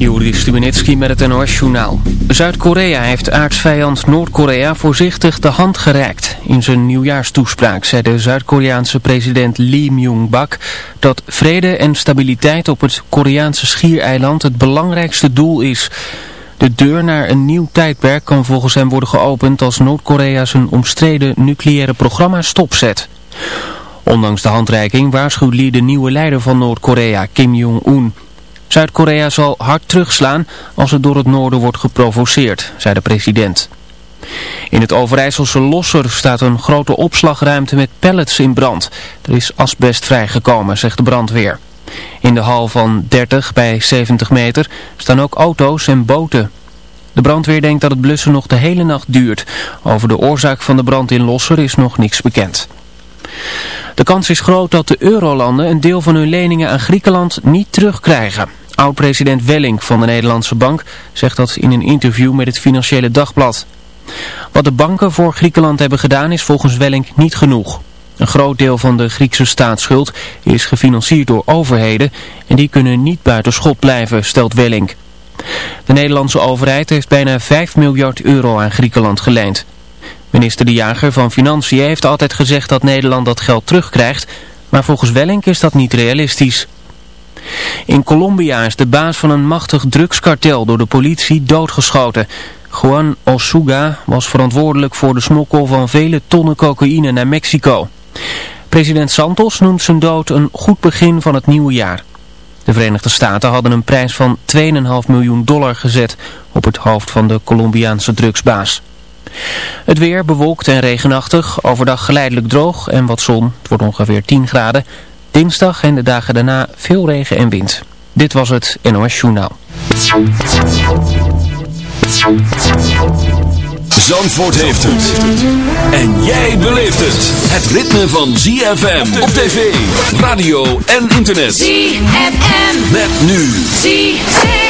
Juri Stubenitski met het NOS-journaal. Zuid-Korea heeft aardsvijand Noord-Korea voorzichtig de hand gereikt. In zijn nieuwjaarstoespraak zei de Zuid-Koreaanse president Lee Myung-bak... dat vrede en stabiliteit op het Koreaanse schiereiland het belangrijkste doel is. De deur naar een nieuw tijdperk kan volgens hem worden geopend... als Noord-Korea zijn omstreden nucleaire programma stopzet. Ondanks de handreiking waarschuwt Lee de nieuwe leider van Noord-Korea, Kim Jong-un... Zuid-Korea zal hard terugslaan als het door het noorden wordt geprovoceerd, zei de president. In het Overijsselse Losser staat een grote opslagruimte met pallets in brand. Er is asbest vrijgekomen, zegt de brandweer. In de hal van 30 bij 70 meter staan ook auto's en boten. De brandweer denkt dat het blussen nog de hele nacht duurt. Over de oorzaak van de brand in Losser is nog niks bekend. De kans is groot dat de eurolanden een deel van hun leningen aan Griekenland niet terugkrijgen. Oud-president Welling van de Nederlandse Bank zegt dat in een interview met het Financiële Dagblad. Wat de banken voor Griekenland hebben gedaan is volgens Welling niet genoeg. Een groot deel van de Griekse staatsschuld is gefinancierd door overheden en die kunnen niet buiten schot blijven, stelt Welling. De Nederlandse overheid heeft bijna 5 miljard euro aan Griekenland geleend. Minister De Jager van Financiën heeft altijd gezegd dat Nederland dat geld terugkrijgt, maar volgens Welling is dat niet realistisch. In Colombia is de baas van een machtig drugskartel door de politie doodgeschoten. Juan Osuga was verantwoordelijk voor de smokkel van vele tonnen cocaïne naar Mexico. President Santos noemt zijn dood een goed begin van het nieuwe jaar. De Verenigde Staten hadden een prijs van 2,5 miljoen dollar gezet op het hoofd van de Colombiaanse drugsbaas. Het weer bewolkt en regenachtig, overdag geleidelijk droog en wat zon. Het wordt ongeveer 10 graden. Dinsdag en de dagen daarna veel regen en wind. Dit was het NOS Journaal. Zandvoort heeft het. En jij beleeft het. Het ritme van ZFM op tv, radio en internet. ZFM. Met nu. ZFM.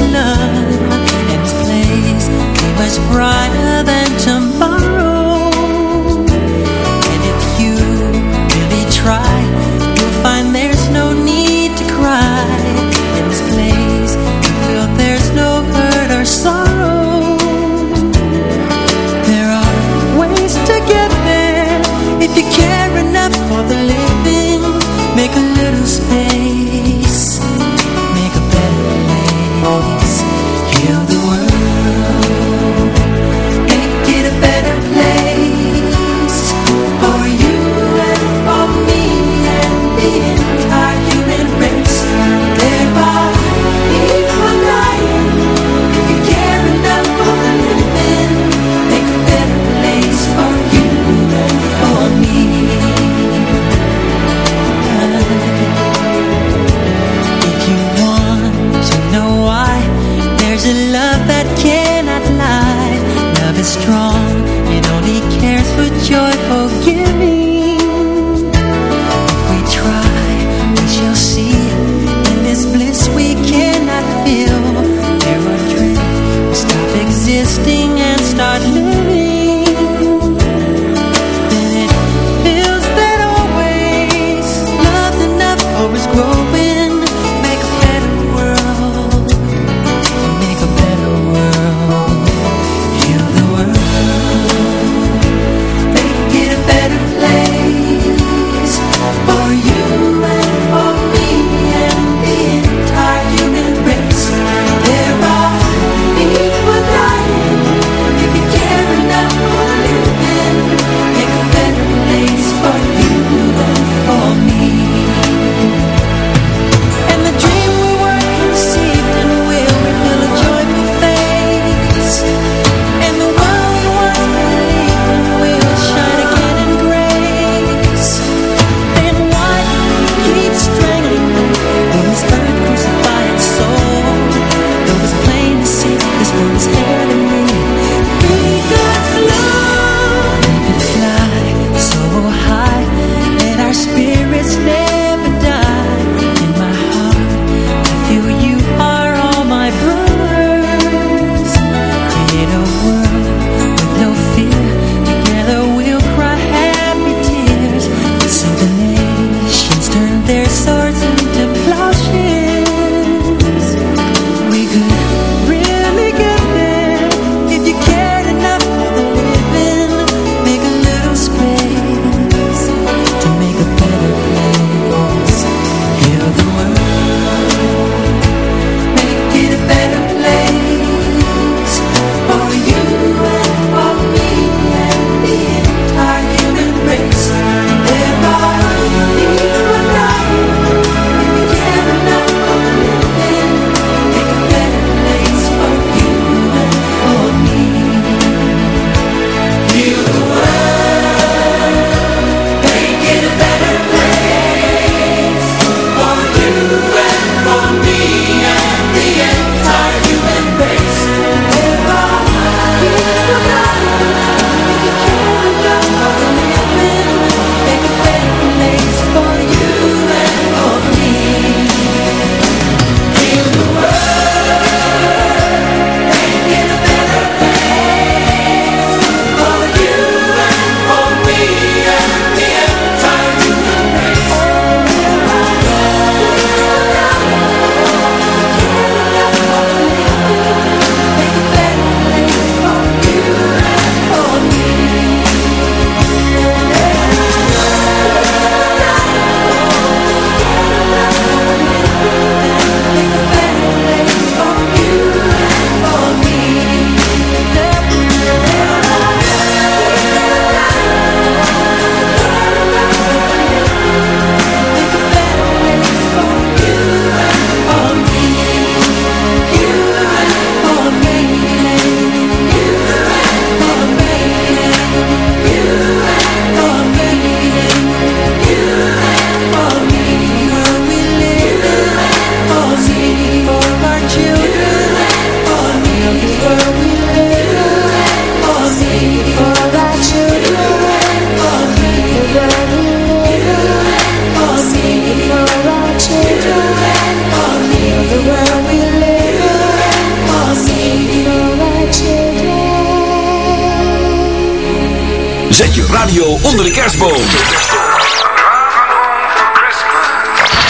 it is love And this place is much brighter than tomorrow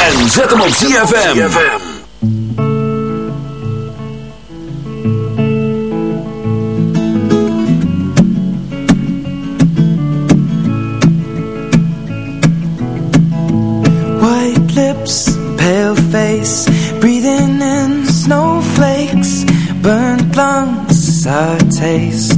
en zet hem op ZFM. White lips, pale face, breathing in snowflakes, burnt lungs, sour taste.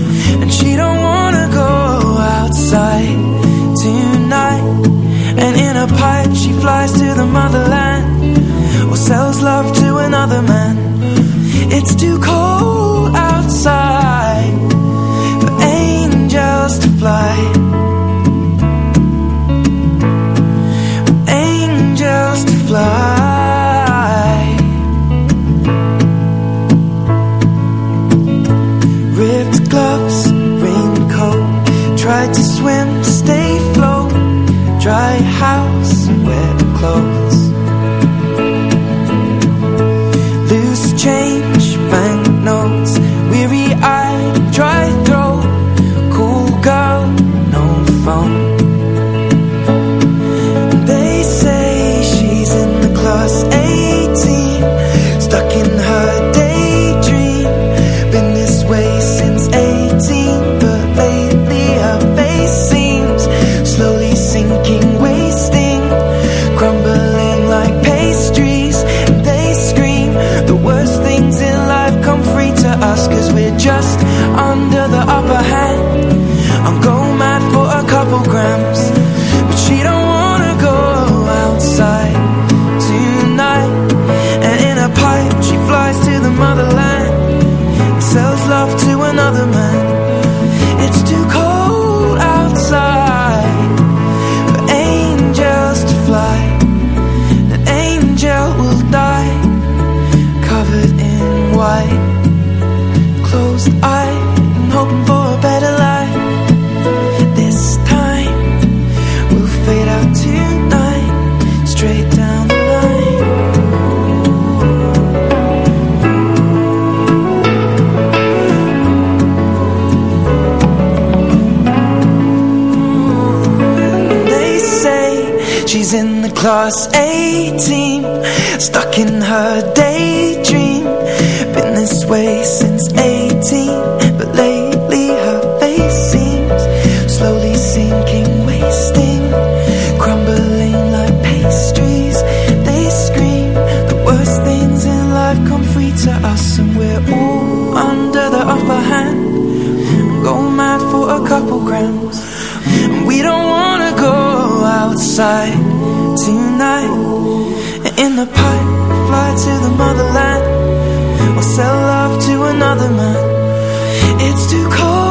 a pipe, she flies to the motherland Or sells love to another man. It's too cold outside For angels to fly. For angels to fly. Ripped gloves, raincoat Tried to swim, stay float Dry sell love to another man. It's too cold.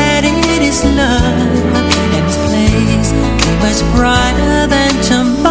is love and this place is much brighter than tomorrow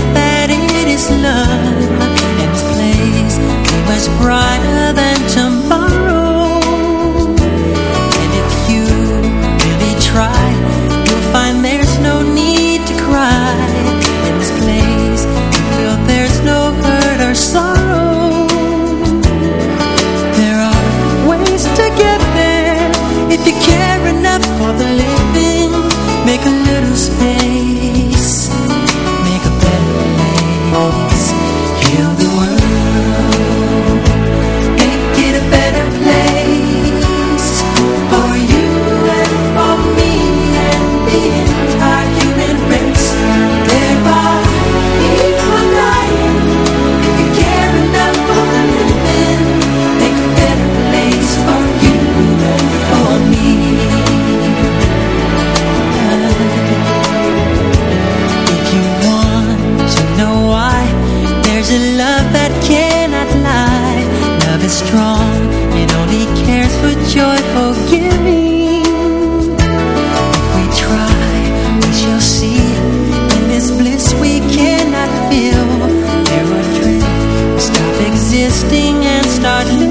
that it is love And this place is much brighter than tomorrow resisting and start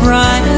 is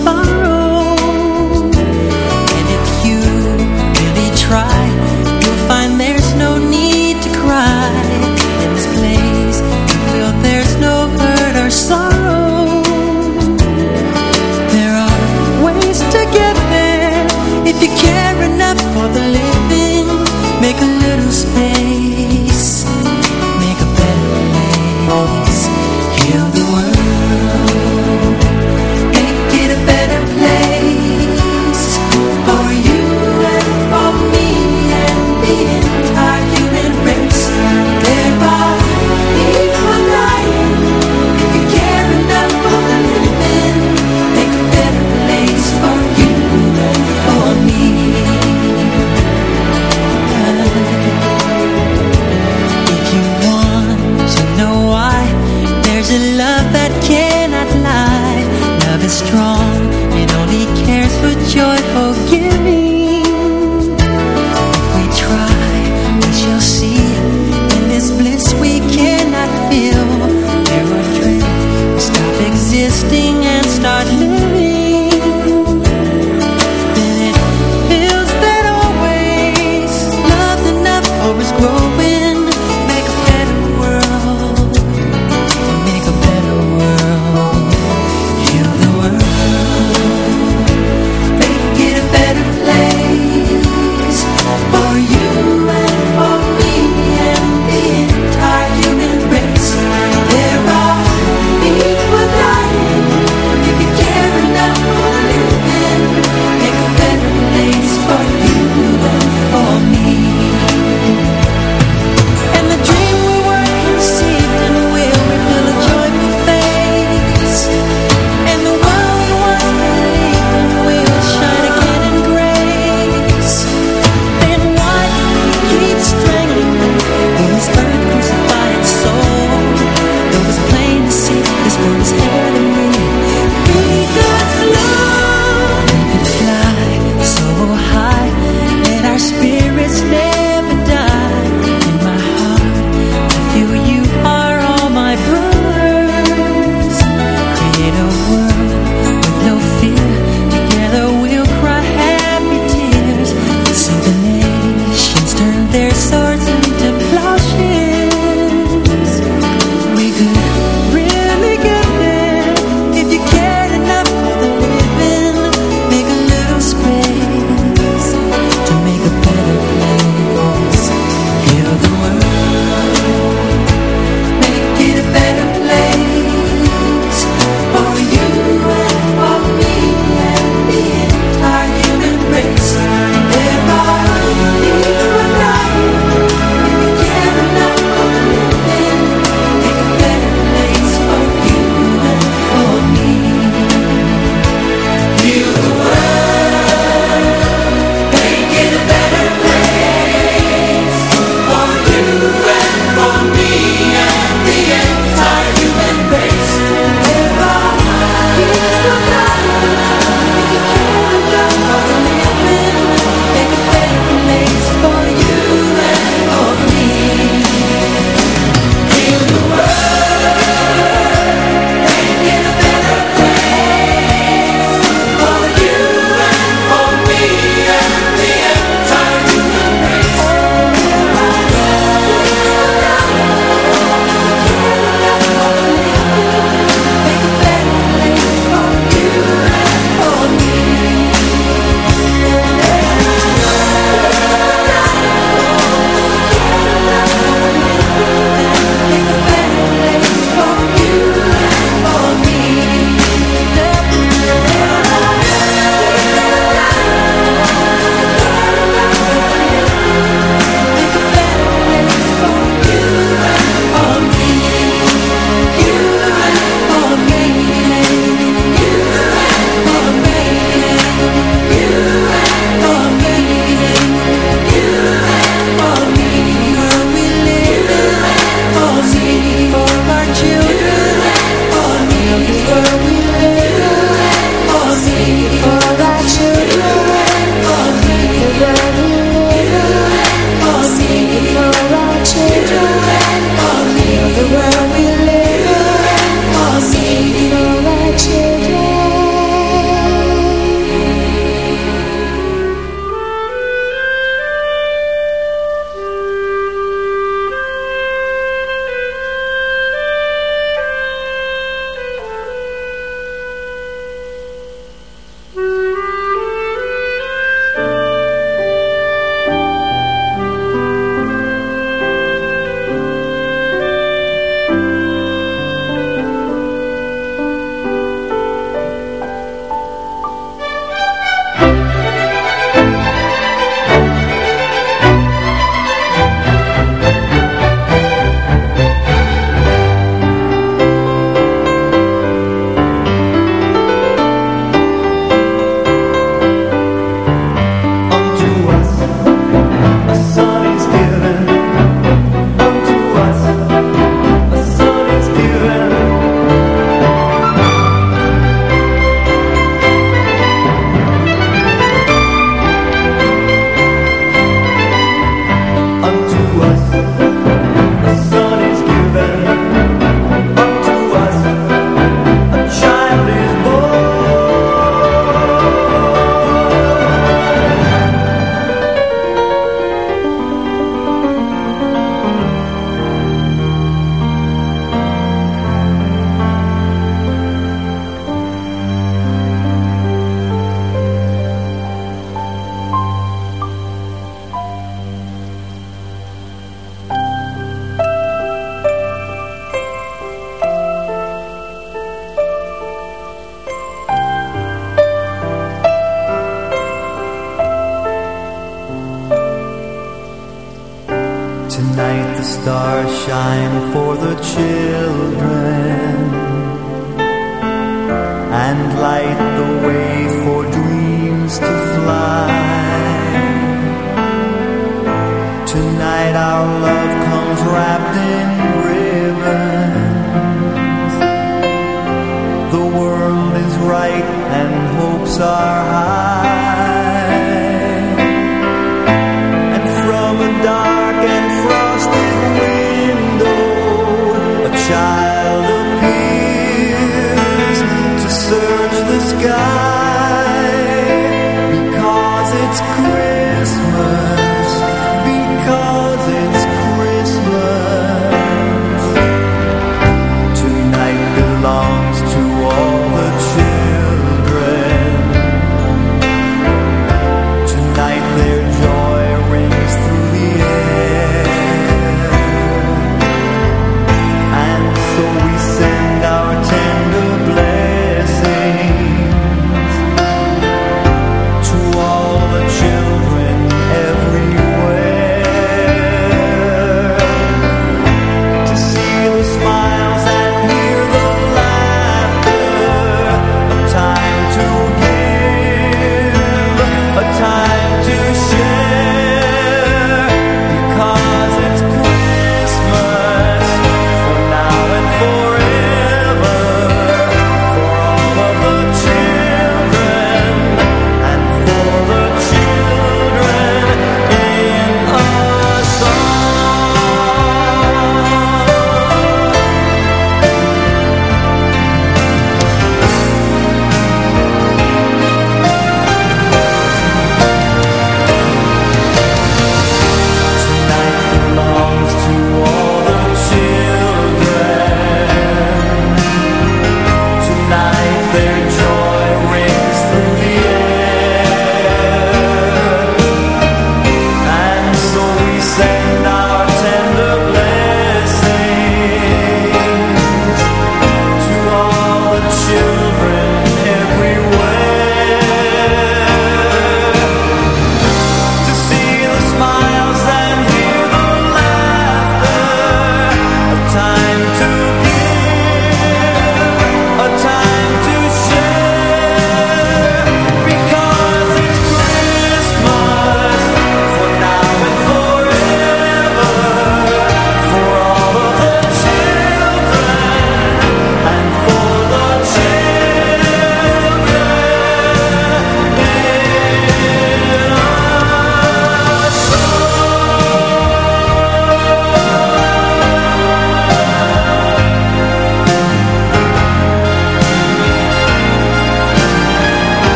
Why